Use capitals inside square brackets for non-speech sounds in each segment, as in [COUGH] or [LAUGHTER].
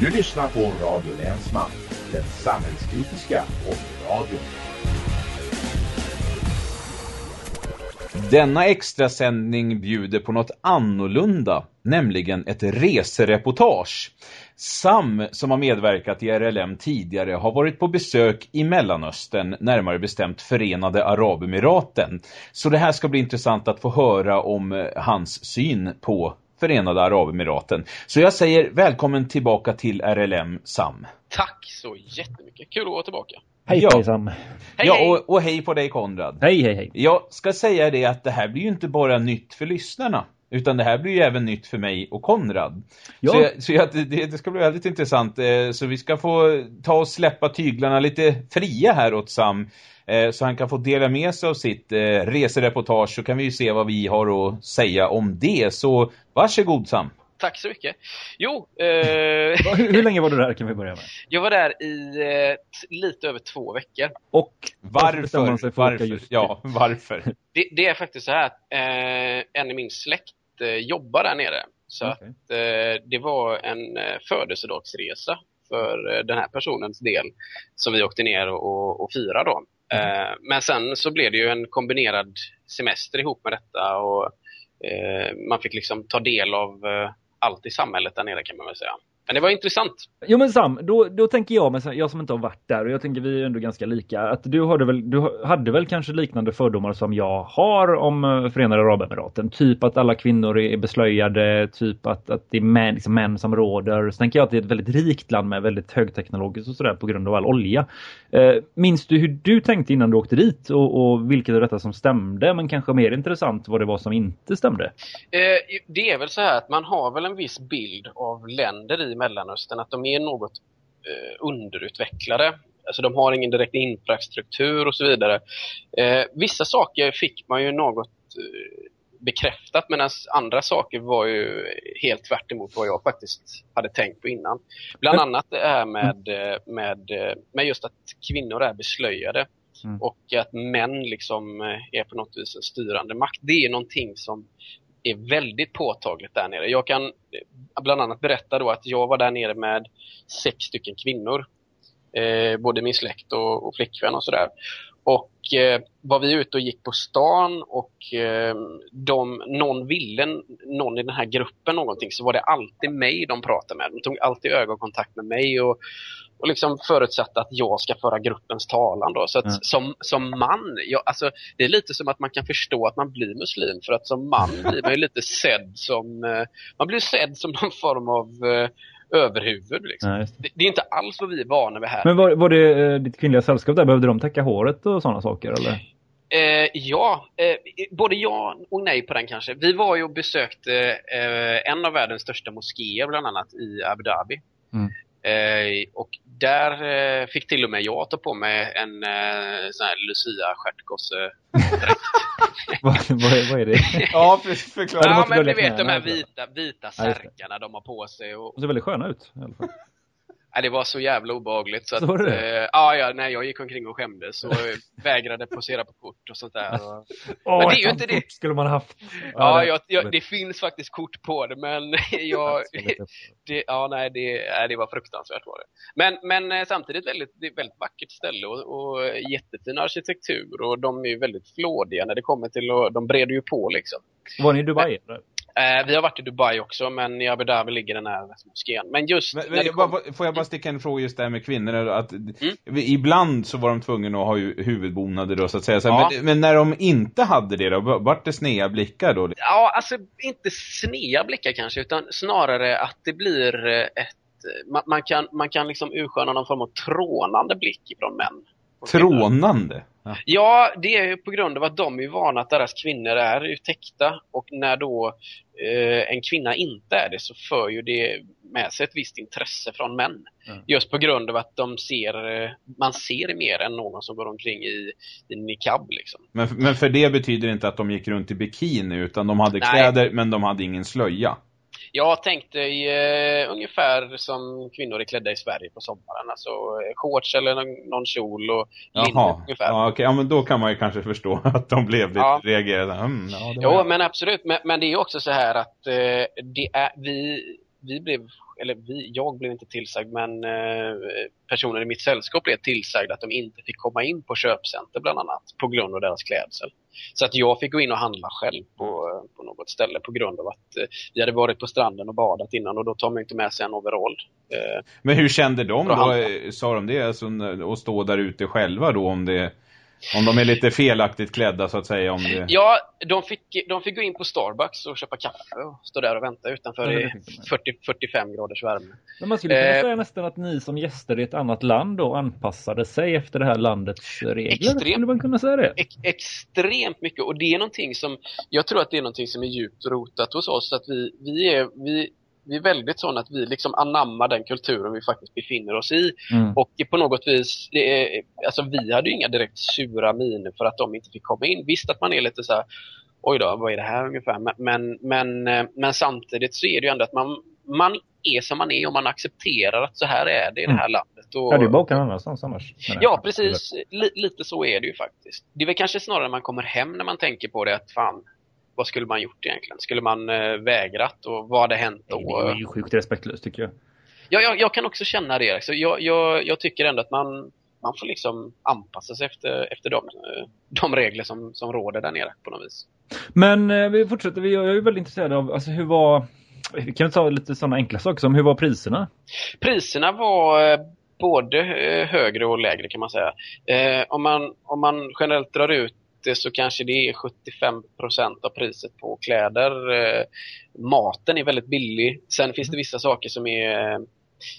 Du lyssnar på Radio Länsman, den samhällskritiska radion. Denna extrasändning bjuder på något annorlunda, nämligen ett resereportage. Sam, som har medverkat i RLM tidigare, har varit på besök i Mellanöstern, närmare bestämt Förenade Arabemiraten. Så det här ska bli intressant att få höra om eh, hans syn på Förenade Arabemiraten. Så jag säger välkommen tillbaka till RLM, Sam. Tack så jättemycket. Kul att vara tillbaka. Hej Ja. dig Sam. Hej, ja, hej. och, och hej på dig Konrad. Hej, hej, hej. Jag ska säga det att det här blir ju inte bara nytt för lyssnarna. Utan det här blir ju även nytt för mig och Konrad. Ja. Så, jag, så jag, det, det ska bli väldigt intressant. Eh, Så vi ska få ta och släppa tyglarna lite fria här åt Sam. eh, Så han kan få dela med sig av sitt eh, resereportage. Så kan vi ju se vad vi har att säga om det. Så varsågod Sam. Tack så mycket. Jo, eh, Hur, [LAUGHS] hur länge var du där kan vi börja med? jag var där i eh, lite över två veckor. Och varför Varför? Ja, varför? Det, det är faktiskt så här att eh, en i min släkt eh, jobbar där nere. Så Okej. att eh, det var en eh, födelsedagsresa för eh, den här personens del som vi åkte ner och, och, firade då. Eh, men sen så blev det ju en kombinerad semester ihop med detta och eh, man fick liksom ta del av allt i samhället där nere kan man väl säga. Men det var intressant. Jo men Sam, då, då tänker jag, men jag som inte har varit där och jag tänker vi är ändå ganska lika, att du hade väl, du hade väl kanske liknande fördomar som jag har om eh, Förenade Arabemiraten. Typ att alla kvinnor är beslöjade, typ att, att det är män, liksom män som råder. Så tänker jag att det är ett väldigt rikt land med väldigt högteknologiskt och sådär på grund av all olja. Eh, minns du hur du tänkte innan du åkte dit och, och vilket av detta som stämde? Men kanske mer intressant vad det var som inte stämde. Eh, det är väl så här att man har väl en viss bild av länder i Mellanöstern att de är något eh, underutvecklade. Alltså de har ingen direkt infrastruktur och så vidare. Eh, vissa saker fick man ju något eh, bekräftat medan andra saker var ju helt tvärt vad jag faktiskt hade tänkt på innan. Bland Men- annat det här med, eh, med, eh, med just att kvinnor är beslöjade Mm. och att män liksom eh, är på något vis en styrande makt. Det är någonting som är väldigt påtagligt där nere. Jag kan eh, bland annat berätta då att jag var där nere med sex stycken kvinnor. Eh, både min släkt och, och flickvän och sådär. Och eh, var vi ute och gick på stan och eh, de, någon ville, någon i den här gruppen någonting så var det alltid mig de pratade med. De tog alltid ögonkontakt med mig och, och liksom förutsatte att jag ska föra gruppens talan. Då. Så att Mm. som, som man, jag, alltså, det är lite som att man kan förstå att man blir muslim för att som man blir man ju lite sedd som, eh, man blir sedd som någon form av eh, överhuvud. Liksom. Nej, det. Det, det är inte alls vad vi är vana vid här. Men var, var det eh, ditt kvinnliga sällskap där? Behövde de täcka håret och sådana saker eller? Eh, ja, eh, både ja och nej på den kanske. Vi var ju och besökte eh, en av världens största moskéer bland annat i Abu Dhabi. Mm. Eh, och där eh, fick till och med jag ta på mig en eh, sån här Lucia-stjärtgosse. [LAUGHS] vad, vad, är, vad är det? [LAUGHS] Ja, för, förklara. det Ja, men du vet de här vita, vita särkarna de har på sig. Och, De ser väldigt sköna ut i alla fall. Nej, det var så jävla obehagligt. Så Så att, eh, ja, ja, nej, jag gick omkring och skämdes [LAUGHS] och vägrade posera på kort och sånt där. Och, Åh, det är ju inte det. skulle man ha haft. Ja, det- jag, jag, det finns faktiskt kort på det, men [LAUGHS] jag, det. ja, nej, det, nej, det var fruktansvärt var det. Men, men eh, samtidigt väldigt, det är ett väldigt vackert ställe och, och jättefin arkitektur och de är ju väldigt flådiga när det kommer till att, de breder ju på liksom. Var ni i Dubai? eller? Eh, vi har varit i Dubai också, men i Abu Dhabi ligger den här moskén. Men just Men, men, kom, får jag bara sticka en fråga just där med kvinnor? Att, vi- Ibland så var de tvungna att ha ju huvudbonader då så att säga. Så Ja. men, men när de inte hade det då, vart det sneda blickar då? Ja, alltså inte snea blickar kanske, utan snarare att det blir eh, ett... Man, man kan, man kan liksom ursköna någon form av trånande blick ifrån män. Trånande? Ja. Ja, det är ju på grund av att de är vana att deras kvinnor är ju täckta och när då eh, en kvinna inte är det så för ju det med sig ett visst intresse från män. Mm. Just på grund av att de ser, eh, man ser mer än någon som går omkring i, i niqab liksom. Men, men för det betyder inte att de gick runt i bikini utan de hade Nej. kläder men de hade ingen slöja. Jag tänkte eh, ungefär som kvinnor är klädda i Sverige på sommaren. Alltså eh, shorts eller någon, någon kjol och ungefär. ja, okej, ja men då kan man ju kanske förstå [LAUGHS] att de blev lite Ja. reagerade. Mm, ja, Jo, men absolut. Men, men det är också så här att eh, det är, vi, vi blev eller vi, jag blev inte tillsagd, men eh, personer i mitt sällskap blev tillsagda att de inte fick komma in på köpcenter bland annat på grund av deras klädsel. Så att jag fick gå in och handla själv på, på något ställe på grund av att eh, vi hade varit på stranden och badat innan och då tar man inte med sig en overall. Eh, Men hur kände de då? Sa de det? Alltså, att stå där ute själva då om det om de är lite felaktigt klädda så att säga. Om det... Ja, de fick, de fick gå in på Starbucks och köpa kaffe och stå där och vänta utanför i 40, 45 graders värme. Men man skulle kunna eh, säga nästan att ni som gäster i ett annat land då anpassade sig efter det här landets regler. Extremt, skulle man kunna säga det? Ex, extremt mycket och det är någonting som, jag tror att det är någonting som är djupt rotat hos oss. Att vi, vi, är, vi vi är väldigt sådana att vi liksom anammar den kulturen vi faktiskt befinner oss i. Mm. Och på något vis, är, alltså vi hade ju inga direkt sura miner för att de inte fick komma in. Visst att man är lite så här, oj då, vad är det här ungefär? Men, men, men samtidigt så är det ju ändå att man, man är som man är och man accepterar att så här är det i mm. det här landet. Och, ja, det är bara någon annanstans annars. Ja, precis. L lite så är det ju faktiskt. Det är väl kanske snarare när man kommer hem när man tänker på det att fan, vad skulle man gjort egentligen? Skulle man eh, vägrat och vad hade hänt då? Det är ju sjukt respektlöst tycker jag. Ja, jag, jag kan också känna det. Alltså, jag, jag, jag tycker ändå att man, man får liksom anpassa sig efter, efter de, de regler som, som råder där nere på något vis. Men eh, vi fortsätter. Jag är väldigt intresserad av alltså, hur var... Vi kan ta lite sådana enkla saker som hur var priserna? Priserna var eh, både eh, högre och lägre kan man säga. Eh, om, man, om man generellt drar ut det så kanske det är 75% av priset på kläder. Eh, maten är väldigt billig. Sen finns det vissa saker som är,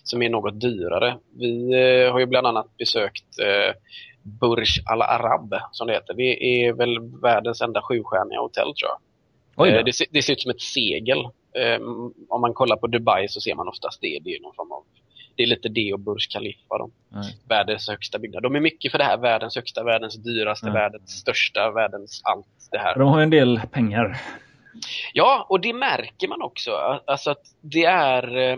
som är något dyrare. Vi eh, har ju bland annat besökt eh, Burj Al Arab som det heter. Det är väl världens enda sjustjärniga hotell tror jag. Det, det, ser ut som ett segel. Om man kollar på Dubai så ser man oftast det. Det är någon form av det är lite det och Burj Khalifa. De. Världens högsta byggnad. De är mycket för det här. Världens högsta, världens dyraste, mm. världens största, världens allt det här. De har en del pengar. Ja, och det märker man också. Alltså att det är... Eh,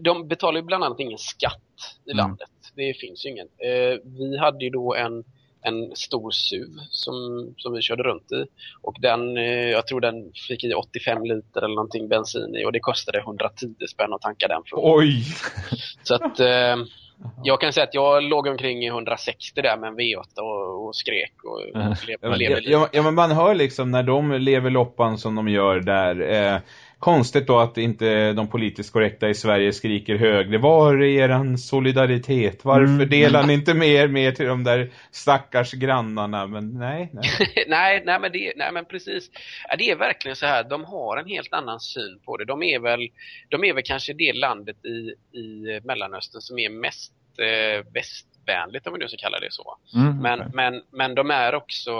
de betalar ju bland annat ingen skatt i mm. landet. Det finns ju ingen. Eh, vi hade ju då en en stor SUV som, som vi körde runt i. Och den, eh, jag tror den fick i 85 liter eller någonting bensin i och det kostade 110 spänn att tanka den. För. Oj! Så att eh, jag kan säga att jag låg omkring 160 där med en V8 och, och skrek och, och lev, ja, ja, men man hör liksom när de lever loppan som de gör där eh, konstigt då att inte de politiskt korrekta i Sverige skriker högre. Var är eran solidaritet? Varför mm. delar ni inte mer med till de där stackars grannarna? Men nej, nej. [LAUGHS] nej, nej, men det, nej, men precis. Det är verkligen så här. De har en helt annan syn på det. De är väl, de är väl kanske det landet i, i Mellanöstern som är mest eh, västvänligt om vi nu ska kalla det så. Mm, men, okay. men, men de är också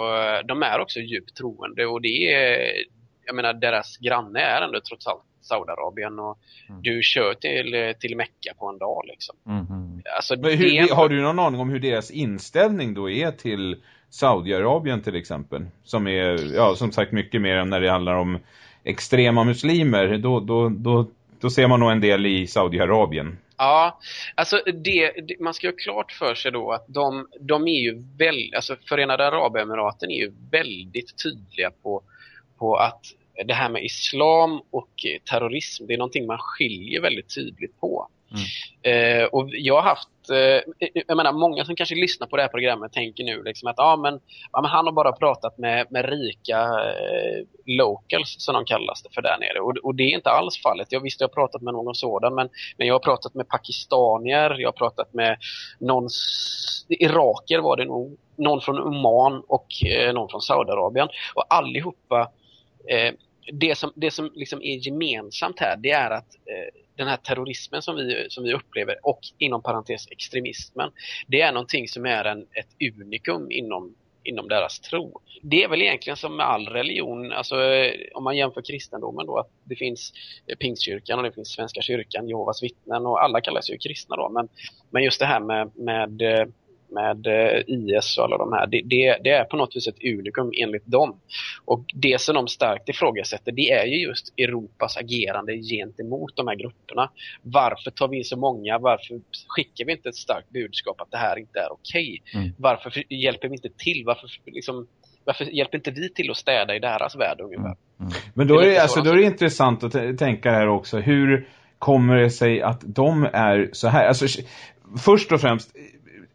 de är också djupt troende och det är jag menar deras granne är ändå trots allt Saudiarabien och mm. du kör till, till Mecka på en dag liksom. Mm. Alltså, hur, en... Har du någon aning om hur deras inställning då är till Saudiarabien till exempel? Som är, ja som sagt mycket mer än när det handlar om extrema muslimer. Då, då, då, då ser man nog en del i Saudiarabien. Ja, alltså det, det, man ska ha klart för sig då att de, de är ju väldigt, alltså Förenade Arabemiraten är ju väldigt tydliga på på att det här med islam och terrorism, det är någonting man skiljer väldigt tydligt på. Mm. Eh, och jag har haft, eh, jag menar många som kanske lyssnar på det här programmet tänker nu liksom att ah, men, ja, men han har bara pratat med, med rika eh, locals som de kallas det för där nere. Och, och det är inte alls fallet. Jag visste jag har pratat med någon sådan men, men jag har pratat med pakistanier, jag har pratat med någon iraker var det nog, någon från Oman och eh, någon från Saudiarabien. Och allihopa eh, det som, det som liksom är gemensamt här det är att eh, den här terrorismen som vi, som vi upplever och inom parentes extremismen det är någonting som är en, ett unikum inom, inom deras tro. Det är väl egentligen som med all religion, alltså eh, om man jämför kristendomen då att det finns eh, pingstkyrkan och det finns Svenska kyrkan, Jehovas vittnen och alla kallas ju kristna då men, men just det här med, med eh, med eh, IS och alla de här. Det, det, det, är på något vis ett unikum enligt dem. Och det som de starkt ifrågasätter det är ju just Europas agerande gentemot de här grupperna. Varför tar vi så många? Varför skickar vi inte ett starkt budskap att det här inte är okej? Okay? Mm. Varför hjälper vi inte till? Varför, liksom, varför hjälper inte vi till att städa i deras värld ungefär? Mm. Men då är, det, alltså, då är det intressant att tänka här också. Hur kommer det sig att de är så här? Alltså, först och främst,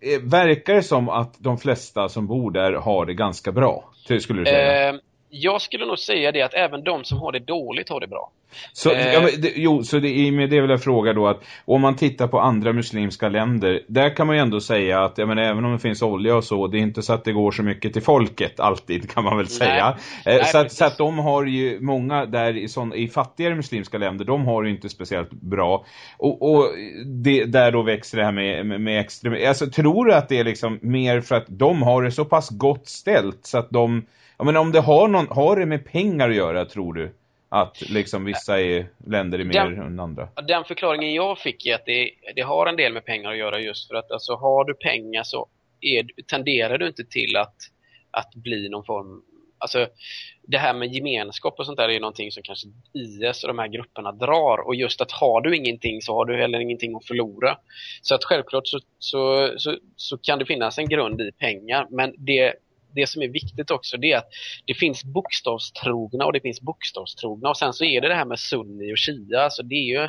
Eh, verkar det som att de flesta som bor där har det ganska bra? Skulle du säga? Eh, jag skulle nog säga det att även de som har det dåligt har det bra. Så, eh, ja, men, det, jo, så det, det är väl en fråga då att om man tittar på andra muslimska länder, där kan man ju ändå säga att ja, men även om det finns olja och så, det är inte så att det går så mycket till folket alltid kan man väl säga. Eh, Nej, så, att, så, att, de har ju, många där i, sån, i fattigare muslimska länder, de har ju inte speciellt bra. Och, och det, där då växer det här med, med, med extrem... Alltså tror du att det är liksom mer för att de har det så pass gott ställt så att de Ja, men om det har, någon, har det med pengar att göra, tror du? Att liksom vissa är, länder är mer den, än andra. Den förklaringen jag fick är att det, det, har en del med pengar att göra just för att alltså, har du pengar så är, tenderar du inte till att, att bli någon form... Alltså det här med gemenskap och sånt där är någonting som kanske IS och de här grupperna drar. Och just att har du ingenting så har du heller ingenting att förlora. Så att självklart så, så, så, så kan det finnas en grund i pengar. Men det det som är viktigt också det är att det finns bokstavstrogna och det finns bokstavstrogna och sen så är det det här med sunni och shia. Alltså det är ju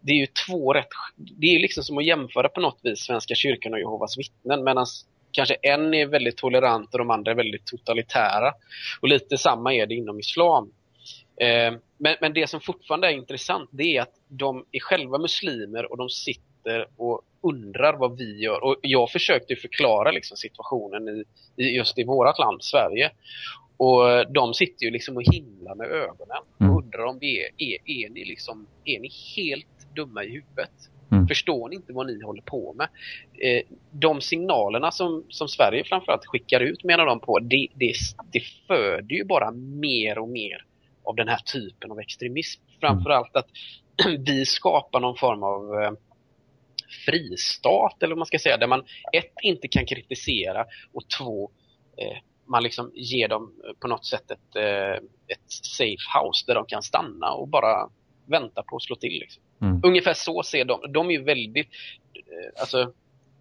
det är ju två rätt... Det är liksom som att jämföra på något vis Svenska kyrkan och Jehovas vittnen medan kanske en är väldigt tolerant och de andra är väldigt totalitära. Och lite samma är det inom islam. Eh, men, men det som fortfarande är intressant det är att de är själva muslimer och de sitter och undrar vad vi gör. Och jag försökte förklara liksom situationen i, i just i vårt land, Sverige. Och de sitter ju liksom och himlar med ögonen och mm. undrar om vi är, är, är, ni liksom, är ni helt dumma i huvudet? Mm. Förstår ni inte vad ni håller på med? Eh, de signalerna som, som Sverige framförallt skickar ut menar de på, det, det, det föder ju bara mer och mer av den här typen av extremism. Framförallt att [CLEARS THROAT] vi skapar någon form av eh, fristat eller vad man ska säga, där man ett inte kan kritisera och två eh, man liksom ger dem eh, på något sätt ett, eh, ett safe house där de kan stanna och bara vänta på att slå till. Liksom. Mm. Ungefär så ser de. De är ju väldigt, eh, alltså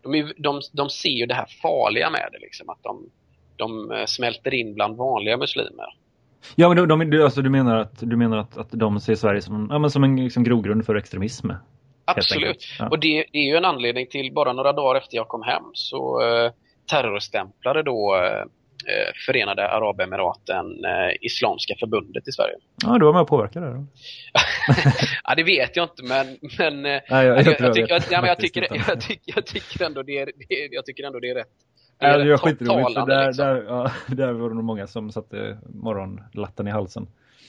de, är, de, de ser ju det här farliga med det liksom, att de, de eh, smälter in bland vanliga muslimer. Ja, men de, de, alltså, du menar att, du menar att, att de ser Sverige som, ja, men som en liksom, grogrund för extremism? Absolut. Ja. Och det, det, är ju en anledning till bara några dagar efter jag kom hem så eh, terrorstämplade då eh, eh Förenade Arabemiraten eh, Islamska förbundet i Sverige. Ja, du var med och påverkade det då? [LAUGHS] ja, det vet jag inte, men, men, Nej, jag, jag, jag, jag, tycker, ja, men jag, tycker, jag, tycker, jag tycker ändå det är, det, jag tycker ändå det är rätt. Det är, ja, det är skitroligt, för där, liksom. där, ja, [LAUGHS] där var det nog många som satte morgonlatten i halsen.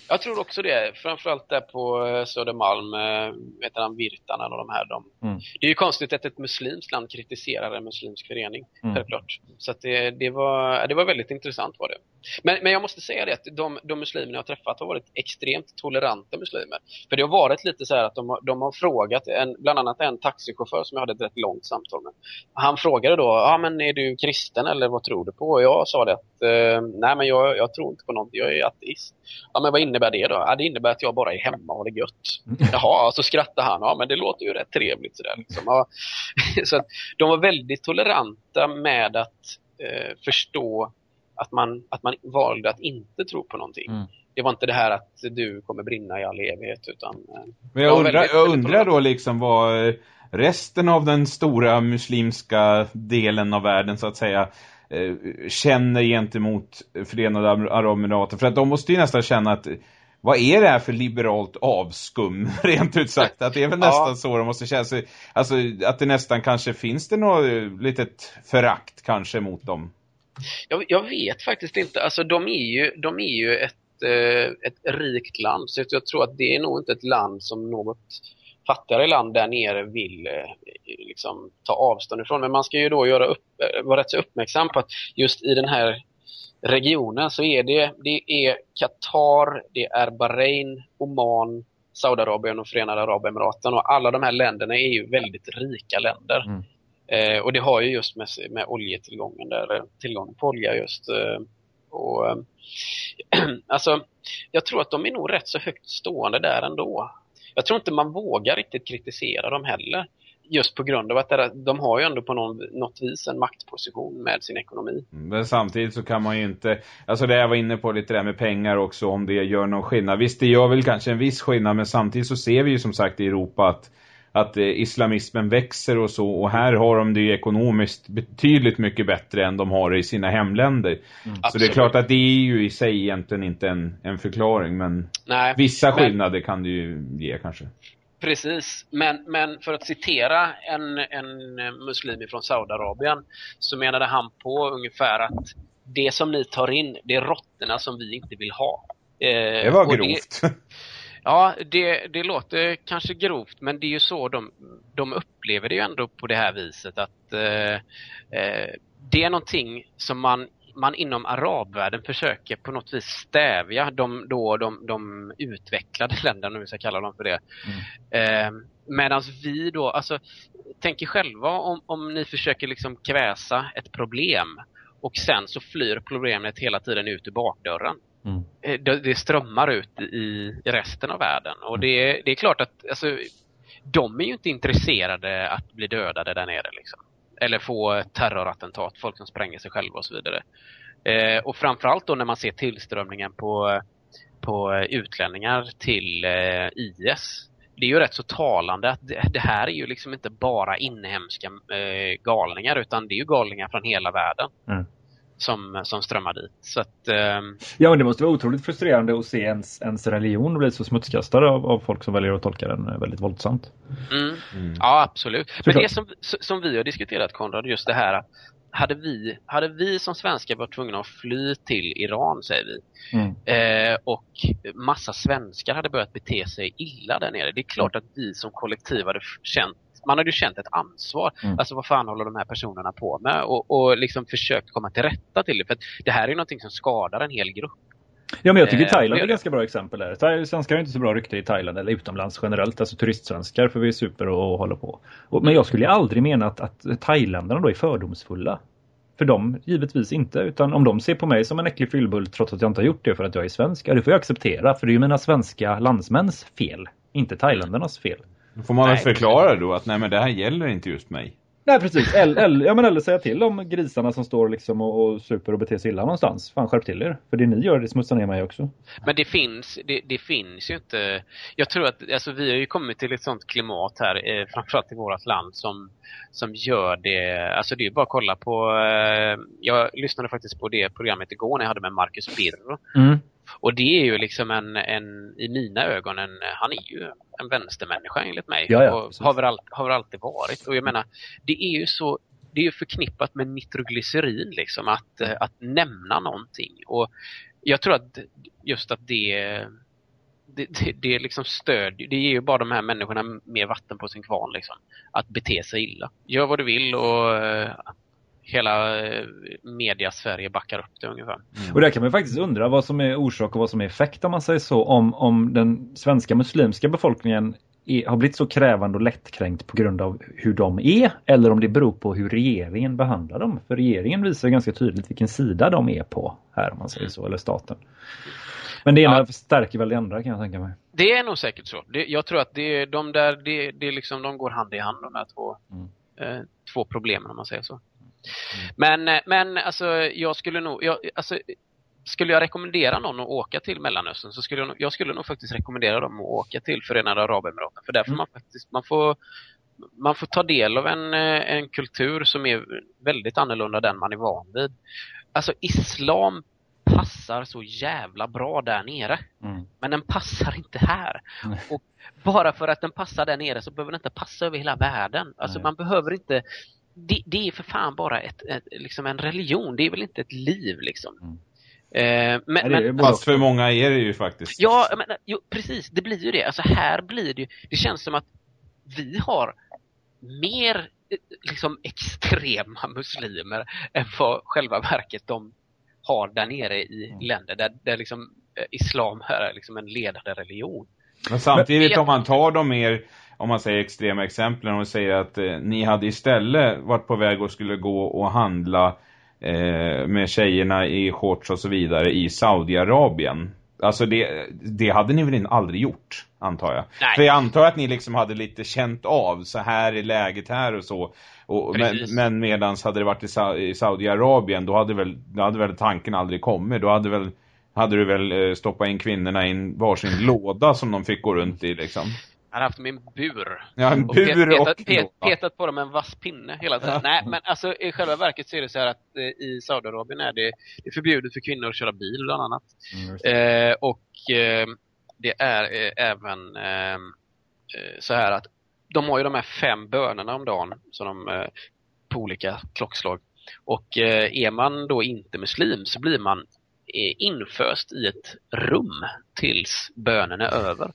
Jag tror också det. Framförallt där på eh, Södermalm, eh, vet han, Virtan och de här. De. Mm. Det är ju konstigt att ett muslimskt land kritiserar en muslimsk förening, mm. självklart. Så det, det, var, det var väldigt intressant var det. Men, men jag måste säga det att de, de muslimer jag har träffat har varit extremt toleranta muslimer. För det har varit lite så här att de, de har frågat, en, bland annat en taxichaufför som jag hade ett rätt långt samtal med. Han frågade då, ja ah, men är du kristen eller vad tror du på? Och jag sa det att, eh, nej men jag, jag tror inte på någonting, jag är ateist. Ja men vad innebär det då? Ja, det innebär att jag bara är hemma och har det gött. Mm. Jaha, så skrattar han, ja men det låter ju rätt trevligt sådär. Liksom. Ja. [LAUGHS] så de var väldigt toleranta med att eh, förstå att man, att man valde att inte tro på någonting. Mm. Det var inte det här att du kommer brinna i all evighet utan... Eh, Men jag undrar, väldigt, jag undrar då liksom vad resten av den stora muslimska delen av världen så att säga eh, känner gentemot Förenade Arabemiraten. För att de måste ju nästan känna att vad är det här för liberalt avskum, [LAUGHS] rent ut sagt? Att det är väl nästan ja. så de måste känna sig. Alltså att det nästan kanske finns det något litet förakt kanske mot dem. Jag, jag, vet faktiskt inte. Alltså de är ju, de är ju ett, eh, ett rikt land. Så jag tror att det är nog inte ett land som något fattigare land där nere vill eh, liksom, ta avstånd ifrån. Men man ska ju då göra upp, eh, vara rätt så uppmärksam på att just i den här regionen så är det, det är Qatar, det är Bahrain, Oman, Saudiarabien och Förenade Arabemiraten och alla de här länderna är ju väldigt rika länder. Mm. Eh, och det har ju just med, med oljetillgången där, eh, tillgången på olja just. Eh, och, [CLEARS THROAT] alltså, jag tror att de är nog rätt så högt stående där ändå. Jag tror inte man vågar riktigt kritisera dem heller. just på grund av att de har ju ändå på någon, något vis en maktposition med sin ekonomi. Mm, men samtidigt så kan man ju inte, alltså det jag var inne på lite där med pengar också, om det gör någon skillnad. Visst, det gör väl kanske en viss skillnad, men samtidigt så ser vi ju som sagt i Europa att att eh, islamismen växer och så. Och här har de det ekonomiskt betydligt mycket bättre än de har det i sina hemländer. Mm. Så det är klart att det är ju i sig egentligen inte en, en förklaring. Men Nej, vissa skillnader men... kan det ju ge kanske. Precis, men, men för att citera en, en muslim från Saudiarabien så menade han på ungefär att det som ni tar in, det är råttorna som vi inte vill ha. Eh, det var grovt. Det, [LAUGHS] Ja, det, det låter kanske grovt men det är ju så de, de upplever det ju ändå på det här viset att eh, eh, det är någonting som man, man inom arabvärlden försöker på något vis stävja de, då, de, de utvecklade [LAUGHS] länderna, om vi ska kalla dem för det. Mm. Eh, Medan vi då, alltså tänk er själva om, om ni försöker liksom kväsa ett problem och sen så flyr problemet hela tiden ut ur bakdörren. Mm. Eh, det, det, strömmar ut i, i resten av världen. Och mm. det, det är klart att alltså, de är ju inte intresserade att bli dödade där nere. Liksom. Eller få terrorattentat, folk som spränger sig själva och så vidare. Eh, och framförallt då när man ser tillströmningen på, på utlänningar till eh, IS. Det är ju rätt så talande att det, det här är ju liksom inte bara inhemska eh, galningar utan det är ju galningar från hela världen. Mm som, som strömmar dit. Så att, eh... Ja, men det måste vara otroligt frustrerande att se ens, ens religion bli så smutskastad av, av folk som väljer att tolka den väldigt våldsamt. Mm. Mm. Ja, absolut. Men det som, som vi har diskuterat, Konrad, just det här hade vi, hade vi som svenskar varit tvungna att fly till Iran, säger vi, mm. eh, och massa svenskar hade börjat bete sig illa där nere. Det är klart att vi som kollektiv hade känt man hade ju känt ett ansvar. Mm. Alltså vad fan håller de här personerna på med? Och, och liksom försökt komma till rätta till det. För det här är ju någonting som skadar en hel grupp. Ja, men jag tycker eh, Thailand är ett ganska bra exempel där. Svenskar har inte så bra rykte i Thailand eller utomlands generellt, alltså turistsvenskar för vi är super och, håller på. Men jag skulle aldrig mena att, att thailändarna då är fördomsfulla. För dem givetvis inte, utan om de ser på mig som en äcklig fyllbull trots att jag inte har gjort det för att jag är svensk, ja, det får jag acceptera. För det är ju mina svenska landsmäns fel, inte thailändarnas fel. Då får man väl förklara då att nej men det här gäller inte just mig. Nej precis, eller, eller, ja, men eller säga till om grisarna som står liksom och, och super och beter sig illa någonstans. Fan skärp till er. För det ni gör det smutsar ner mig också. Men det finns, det, det, finns ju inte. Jag tror att alltså, vi har ju kommit till ett sånt klimat här, eh, framförallt i vårt land som, som gör det. Alltså det är bara att kolla på. Eh, jag lyssnade faktiskt på det programmet igår när jag hade med Marcus Birro. Mm. Och det är ju liksom en, en i mina ögon, en, han är ju en vänstermänniska enligt mig. Ja, ja, och har väl, all, har väl alltid varit. Och jag menar, det är ju så det är ju förknippat med nitroglycerin liksom att, att nämna någonting. Och jag tror att just att det det, det, det liksom stöd, det ger ju bara de här människorna mer vatten på sin kvarn liksom. Att bete sig illa. Gör vad du vill och hela eh, media-Sverige backar upp det ungefär. Mm. Och där kan man faktiskt undra vad som är orsak och vad som är effekt om man säger så. Om, om den svenska muslimska befolkningen är, har blivit så krävande och lättkränkt på grund av hur de är eller om det beror på hur regeringen behandlar dem. För regeringen visar ganska tydligt vilken sida de är på här om man säger så, eller staten. Men det ena ja. stärker väl det andra kan jag tänka mig. Det är nog säkert så. Det, jag tror att det, de där, det, det liksom, de går hand i hand de här två, mm. eh, två problemen om man säger så. Men, eh, men alltså, jag skulle nog, jag, alltså, skulle jag rekommendera någon att åka till Mellanöstern så skulle jag, jag skulle nog faktiskt rekommendera dem att åka till Förenade Arabemiraten. För där får mm. man faktiskt, man får, man får ta del av en, eh, en kultur som är väldigt annorlunda den man är van vid. Alltså islam passar så jävla bra där nere. Mm. Men den passar inte här. Mm. Och bara för att den passar där nere så behöver den inte passa över hela världen. Alltså man behöver inte det, det, är för fan bara ett, ett, liksom en religion. Det är väl inte ett liv liksom. Mm. Eh, men, men, fast för många är det ju faktiskt. Ja, men, jo, precis. Det blir ju det. Alltså här blir det ju, det känns som att vi har mer eh, liksom extrema muslimer än vad själva verket de har där nere i mm. länder där, där liksom eh, islam är liksom en ledande religion. Men samtidigt om man tar de mer om man säger extrema exempel, om man säger att eh, ni hade istället varit på väg och skulle gå och handla eh, med tjejerna i shorts och så vidare i Saudiarabien. Alltså det, det hade ni väl aldrig gjort, antar jag. Nej. För jag antar att ni liksom hade lite känt av, så här är läget här och så. Och, men, men medans hade det varit i, Sa i Saudiarabien, då hade, väl, då hade väl tanken aldrig kommit. Då hade väl hade du väl eh, stoppat in kvinnorna i en varsin [LAUGHS] låda som de fick gå runt i liksom. Jag hade haft dem i en bur. Ja, en Och bur pet, och petat, pet, låda. petat på dem med en vass pinne hela tiden. Ja. Nej, men alltså i själva verket så är det så här att eh, i Saudiarabien är det, det är förbjudet för kvinnor att köra bil bland annat. Mm. Eh, och eh, det är eh, även eh, eh, så här att de har ju de här fem bönerna om dagen som de, eh, på olika klockslag. Och är man då inte muslim så blir man inföst i ett rum tills bönen är över.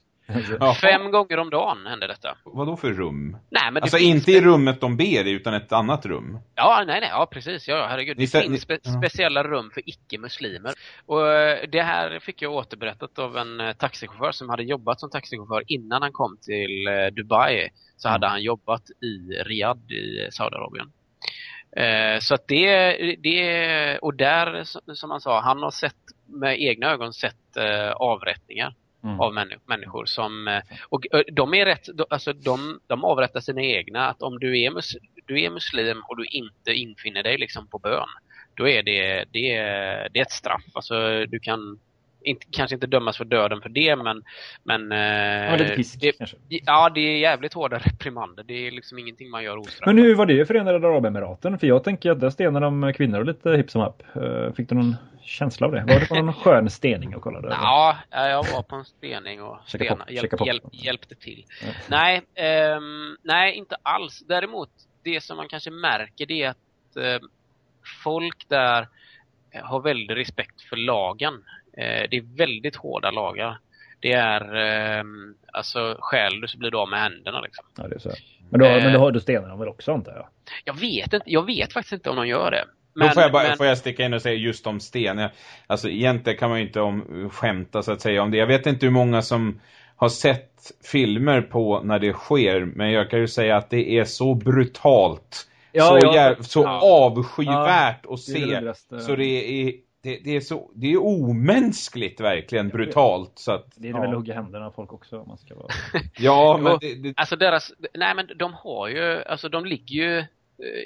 Jaha. Fem gånger om dagen händer detta. Vad då för rum? Nej, men Alltså inte i rummet de ber i, utan ett annat rum. Ja, nej, nej, ja precis. Ja, herregud. Ni Det finns ni- spe ja. speciella rum för icke-muslimer. Och eh, det här fick jag återberättat av en eh, taxichaufför som hade jobbat som taxichaufför innan han kom till eh, Dubai. Så hade han jobbat i Riyadh i Saudiarabien. Så att det, det, och där som- han sa, han har sett med egna ögon sett avrättningar Mm. av män, människor som eh, och eh, de är rätt, alltså de, de avrättar sina egna att om du är, mus, du är muslim och du inte infinner dig liksom på bön då är det, det, det är ett straff. Alltså du kan inte, kanske inte dömas för döden för det men men, eh, Ja, lite pisk det, kanske. ja det är jävligt hårda [LAUGHS] reprimander. Det är liksom ingenting man gör ostraffat. Men hur var det i Förenade Arabemiraten? För jag tänker att där stenar de kvinnor lite hipp som happ. Eh, Fick du någon känsla av det? Var det på någon [LAUGHS] skön stening och kollade? Ja, jag var på en stening och stena, pop- hjälp, hjälp, hjälpte till. Ja. Nej, ehm, nej, inte alls. Däremot, det som man kanske märker det är att eh, folk där har väldigt respekt för lagen. Eh, det är väldigt hårda lagar. Det är, ehm, alltså stjäl du så blir du av med händerna liksom. Ja, det är så. Men då, Eh. men då har du stenar de väl också antar jag? Jag vet inte, jag vet faktiskt inte om de gör det. Då får jag, bara, men- får jag sticka in och säga just om sten. Jag, alltså egentligen kan man ju inte om, skämta så att säga om det. Jag vet inte hur många som har sett filmer på när det sker. Men jag kan ju säga att det är så brutalt. Ja, så ja. jäv, så Ja. avskyvärt att Det är det se. vidrigaste. Så det är, det, det är så det är omänskligt verkligen brutalt. Så att, Det är det ja. väl hugga händerna av folk också om man ska vara... [LAUGHS] Ja, men det, det, Alltså deras, nej men de har ju, alltså de ligger ju eh,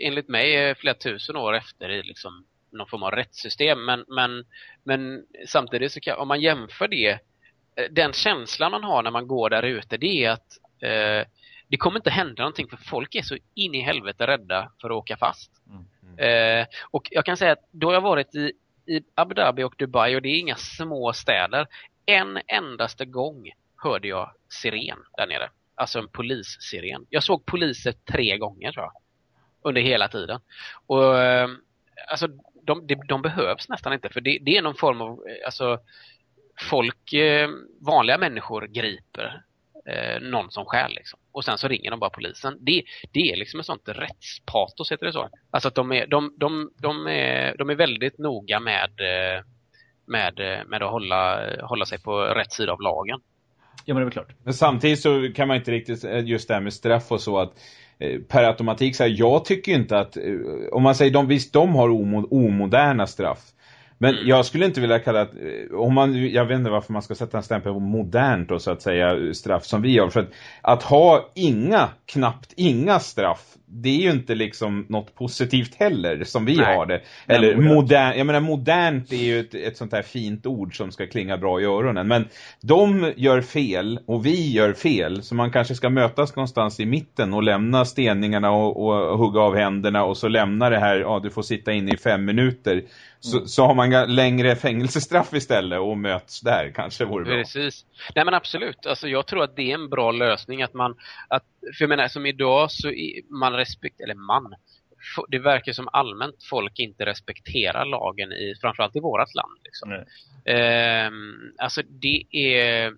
enligt mig flera tusen år efter i liksom någon form av rättssystem men, men, men samtidigt så kan, om man jämför det, eh, den känslan man har när man går där ute det är att eh, det kommer inte hända någonting för folk är så in i helvete rädda för att åka fast. Eh, och jag kan säga att då har jag varit i, i Abu Dhabi och Dubai och det är inga små städer. En endaste gång hörde jag siren där nere. Alltså en polissiren. Jag såg poliser tre gånger tror jag. Under hela tiden. Och ehm, alltså de, de, de behövs nästan inte för det, det är någon form av, eh, alltså folk, eh, vanliga människor griper eh, någon som stjäl liksom. Och sen så ringer de bara polisen. Det, det är liksom ett sånt rättspatos, heter det så? Alltså att de är, de, de, de är, de är väldigt noga med, eh, med, eh, med att hålla, hålla sig på rätt sida av lagen. Ja men det är klart. Men samtidigt så kan man inte riktigt, eh, just det här med straff och så att per automatik så här, jag tycker inte att, om man säger de, visst de har omo, omoderna straff. Men jag skulle inte vilja kalla att, eh, om man, jag vet inte varför man ska sätta en stämpel på modernt då så att säga straff som vi har. För att, att ha inga, knappt inga straff, det är ju inte liksom något positivt heller som vi Nej. har det. Eller modern, jag menar modernt är ju ett, ett sånt här fint ord som ska klinga bra i öronen. Men de gör fel och vi gör fel. Så man kanske ska mötas någonstans i mitten och lämna steningarna och, och hugga av händerna och så lämna det här, ja du får sitta inne i fem minuter. Så, så har man längre fängelsestraff istället och möts där kanske vore bra. Precis. Nej men absolut. Alltså jag tror att det är en bra lösning att man, att, för jag menar som idag så i, man respekt, eller man, det verkar som allmänt folk inte respekterar lagen i, framförallt i vårat land. Liksom. Ehm, alltså det är,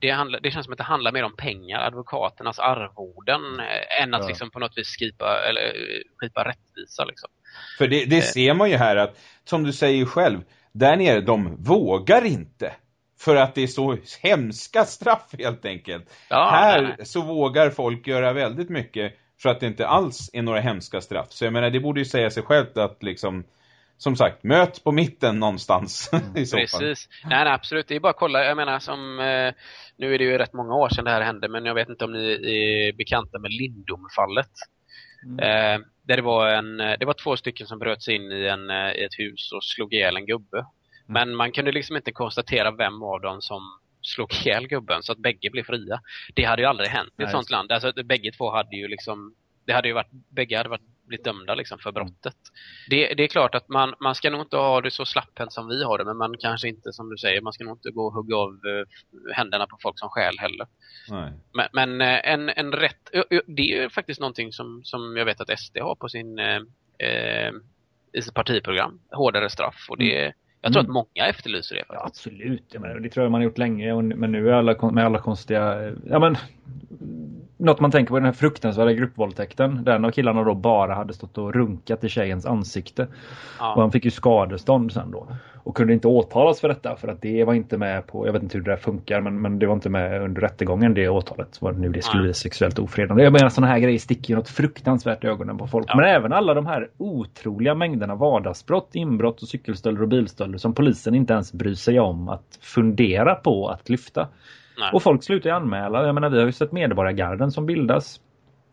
det, handlar, det känns som att det handlar mer om pengar, advokaternas arvoden, eh, än att Ja. liksom på något vis skipa, eller, eh, skipa rättvisa. Liksom. För det, det ser man ju här att, som du säger själv, där nere, de vågar inte. För att det är så hemska straff helt enkelt. Ja, här nej. så vågar folk göra väldigt mycket för att det inte alls är några hemska straff. Så jag menar, det borde ju säga sig självt att liksom, som sagt, möt på mitten någonstans [LAUGHS] i så. Precis. Nej, nej, absolut. Det är bara att kolla. Jag menar som, eh, nu är det ju rätt många år sedan det här hände, men jag vet inte om ni är bekanta med Lindom-fallet. Mm. Eh, där det var, en, det var två stycken som bröt sig in i, en, eh, i ett hus och slog ihjäl en gubbe. Men man kunde liksom inte konstatera vem av dem som slog ihjäl gubben så att bägge blev fria. Det hade ju aldrig hänt i ett Nej. sånt land. Alltså, bägge två hade ju liksom, det hade ju varit, bägge hade varit blivit dömda liksom för brottet. Det, det är klart att man, man ska nog inte ha det så slapphänt som vi har det, men man kanske inte, som du säger, man ska nog inte gå och hugga av eh, händerna på folk som skäl heller. Nej. Men, men eh, en, en rätt, det är ju faktiskt någonting som, som jag vet att SD har på sin, eh, eh, i sitt partiprogram, hårdare straff. Och det, jag tror Mm. att många efterlyser det Ja, faktiskt. absolut. Jag menar, det tror jag man har gjort länge. Men nu är alla, med alla konstiga... Ja, men, något man tänker på den här fruktansvärda gruppvåldtäkten. Den av killarna då bara hade stått och runkat i tjejens ansikte. Och Ja. han fick ju skadestånd sen då. Och kunde inte åtalas för detta för att det var inte med på, jag vet inte hur det där funkar, men, men det var inte med under rättegången det åtalet. Vad nu det skulle bli sexuellt ofredande. Jag menar sådana här grejer sticker ju något fruktansvärt i ögonen på folk. Ja. Men även alla de här otroliga mängderna vardagsbrott, inbrott och cykelstölder och bilstölder som polisen inte ens bryr sig om att fundera på att lyfta. Nej. Och folk slutar ju anmäla. Jag menar vi har ju sett medborgargarden som bildas.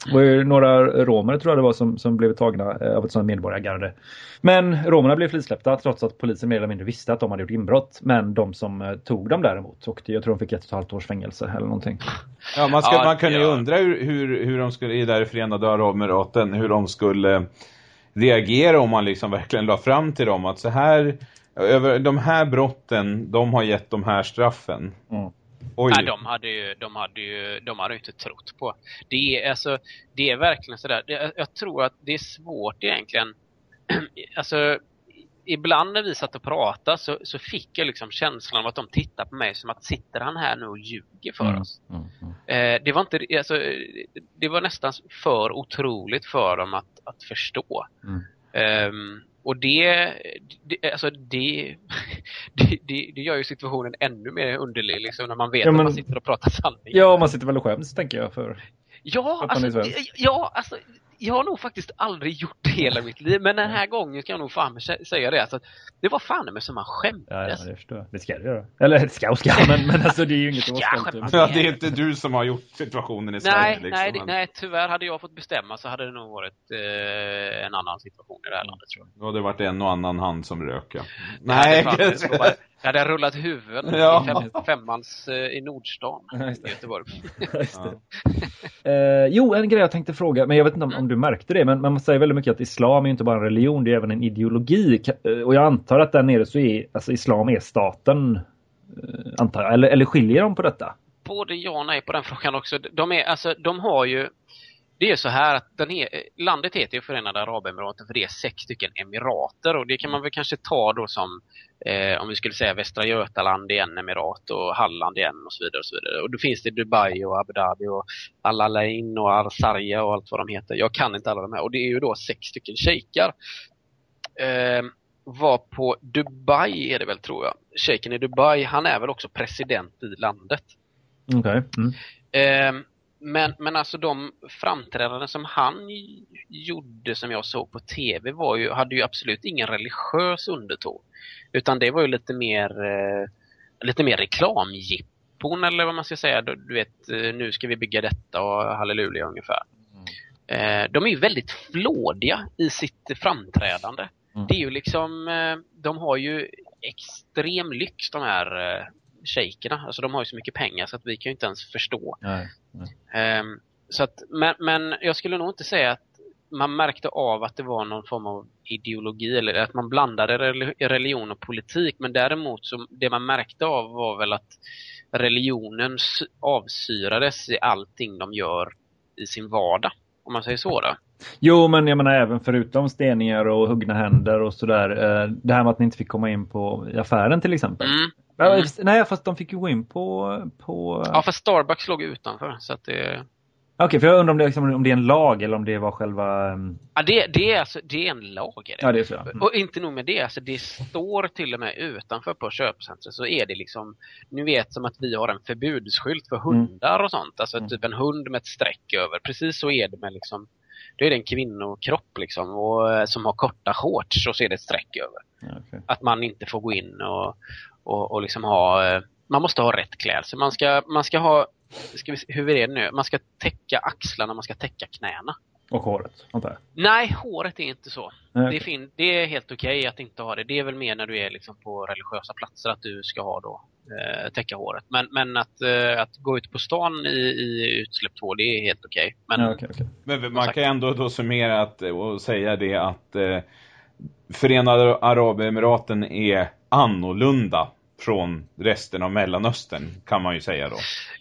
Det var ju några romer tror jag det var som, som blev tagna eh, av ett sådant medborgargarde. Men romerna blev frisläppta trots att polisen mer eller mindre visste att de hade gjort inbrott. Men de som eh, tog dem däremot och jag tror de fick ett och ett halvt års fängelse eller någonting. Ja, man, ska, Ja, man kunde ju ja. undra hur, hur, hur de skulle, i där Förenade Arabemiraten, hur de skulle reagera om man liksom verkligen la fram till dem att så här, över de här brotten, de har gett de här straffen. Mm. Oj. Nej, de hade ju, de hade ju, de hade ju inte trott på. Det är alltså, det är verkligen sådär. Det, jag tror att det är svårt egentligen. [CLEARS THROAT] alltså, ibland när vi satt och pratade så, så fick jag liksom känslan av att de tittar på mig som att sitter han här nu och ljuger för Mm. oss? Mm. Mm. Eh, det var inte, alltså, det var nästan för otroligt för dem att, att förstå. Ehm, och det, det, alltså det, det, det, det gör ju situationen ännu mer underlig liksom, när man vet Ja, men- att man sitter och pratar sanning. Ja, man sitter väl och skäms tänker jag för. Ja, alltså, ja, alltså, jag har nog faktiskt aldrig gjort det hela mitt liv, men den här gången ska jag nog fan sä- säga det. Alltså, det var fan med som man skämdes. Ja, ja, det förstår. Det ska jag göra. Eller det ska och ska, men, men alltså det är ju inget att vara. Ja, det är inte du som har gjort situationen i Sverige. Nej, liksom. nej, det, Men nej, tyvärr hade jag fått bestämma så hade det nog varit eh, en annan situation i det här landet tror jag. Då hade det varit en och annan hand som röka. Jag hade Nej, fan- [LAUGHS] kanske- jag hade rullat huvuden [LAUGHS] Ja. i fem, femmans eh, i Nordstan i det. Göteborg. [LAUGHS] Det. Eh, jo, en grej jag tänkte fråga, men jag vet inte om, om du märkte det, men man säger väldigt mycket att islam är inte bara en religion, det är även en ideologi. Eh, Och jag antar att där nere så är alltså islam är staten, eh, antar jag. Eller, eller skiljer de på detta? Både ja och nej på den frågan också. De, är, alltså, de har ju det är så här att den är, landet heter ju Förenade Arabemiraten för det är sex stycken emirater och det kan man väl kanske ta då som eh, om vi skulle säga Västra Götaland är en emirat och Halland är en och så vidare. Och så vidare. Och då finns det Dubai och Abu Dhabi och Al Alain och Al Sarja och allt vad de heter. Jag kan inte alla de här och det är ju då sex stycken shejkar. Eh, var på Dubai är det väl tror jag. Shejken i Dubai, han är väl också president i landet. Okej. Mm. Eh, men, men alltså de framträdanden som han gjorde som jag såg på tv var ju, hade ju absolut ingen religiös underton. Utan det var ju lite mer, eh, lite mer reklamjippon eller vad man ska säga. Du, du vet, eh, nu ska vi bygga detta och halleluja ungefär. Eh, de är ju väldigt flådiga i sitt framträdande. Mm. Det är ju liksom, eh, de har ju extrem lyx de här eh, shejkerna. Alltså de har ju så mycket pengar så att vi kan ju inte ens förstå. Nej. Ehm, så att, men, men jag skulle nog inte säga att man märkte av att det var någon form av ideologi eller att man blandade reli- religion och politik. Men däremot så det man märkte av var väl att religionen avsyrades i allting de gör i sin vardag. Om man säger så då. Jo, men jag menar även förutom steningar och huggna händer och sådär. Eh, det här med att ni inte fick komma in på i affären till exempel. Mm. Mm. Nej, fast de fick ju gå in på... på... Ja, för Starbucks låg utanför. Så att det, Okej, för jag undrar om det, liksom, om det är en lag eller om det var själva... ehm, ja, det, det, är alltså, det är en lag. Är det. Ja, det är så. Mm. Och inte nog med det, alltså det står till och med utanför på köpcentret så är det liksom, ni vet som att vi har en förbudsskylt för hundar och sånt. Alltså Mm. typ en hund med ett streck över. Precis så är det med liksom då är det en kvinnokropp liksom och, eh, som har korta shorts och så är det ett streck över. Okay. Att man inte får gå in och, och, och liksom ha, eh, man måste ha rätt klädsel. Man ska, man ska ha, ska vi, hur är det nu? Man ska täcka axlarna, man ska täcka knäna. Och håret, antar jag. Nej, håret är inte så. Nej, Det, är fin, det är helt okej att inte ha det. Det är väl mer när du är liksom på religiösa platser att du ska ha då eh, täcka håret. Men, men att, eh, att gå ut på stan i, i utsläppt hår, det är helt okej. Men Ja, okej, okej. Men man sagt. kan ändå då summera att, och säga det att eh, Förenade Arabemiraten är annorlunda från resten av Mellanöstern, kan man ju säga då.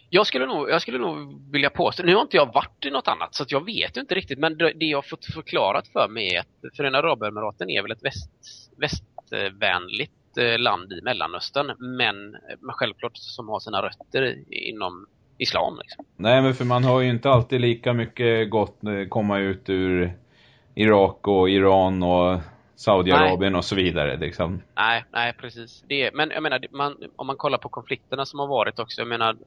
jag, skulle nog, jag skulle nog vilja påstå, nu har inte jag varit i något annat så att jag vet inte riktigt. Men det jag har fått förklarat för mig är att Förenade Arabemiraten är väl ett väst, västvänligt eh, land i Mellanöstern. Men självklart som har sina rötter inom islam. Liksom. Nej, men för man har ju inte alltid lika mycket gott eh, komma ut ur Irak och Iran och Saudiarabien och så vidare. Liksom. Nej, nej precis. Det men jag menar, man, om man kollar på konflikterna som har varit också. Jag menar,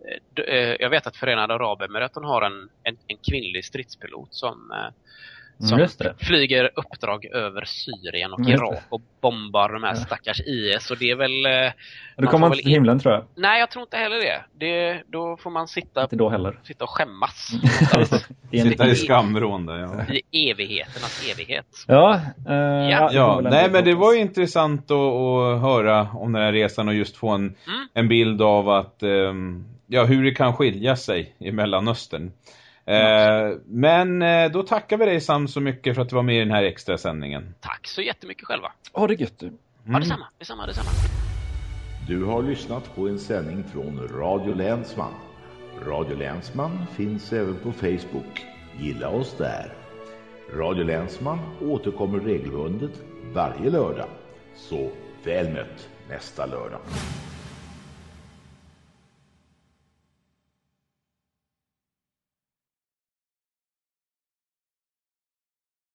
eh, jag vet att Förenade Arabemiraten har en, en, en kvinnlig stridspilot som, eh, som flyger uppdrag över Syrien och Mm, Irak och bombar de här stackars IS. Och det är väl... eh, Du kommer inte väl till himlen tror jag. Nej, jag tror inte heller det. det då får man sitta, Inte då heller. sitta och skämmas [LAUGHS] Det är en Sitta i skamvrån där, ja. i evigheternas evighet. Ja, eh, Ja. Ja, nej men det var ju intressant att, att höra om den här resan och just få en, Mm. en bild av att, ehm, ja, hur det kan skilja sig i Mellanöstern. Eh, men eh, då tackar vi dig Sam så mycket för att du var med i den här extra sändningen. Tack så jättemycket själva. Ha det gött du. Ja, Mm. detsamma, detsamma, detsamma. Du har lyssnat på en sändning från Radio Länsman. Radio Länsman finns även på Facebook. Gilla oss där. Radio Länsman återkommer regelbundet varje lördag. Så väl mött nästa lördag.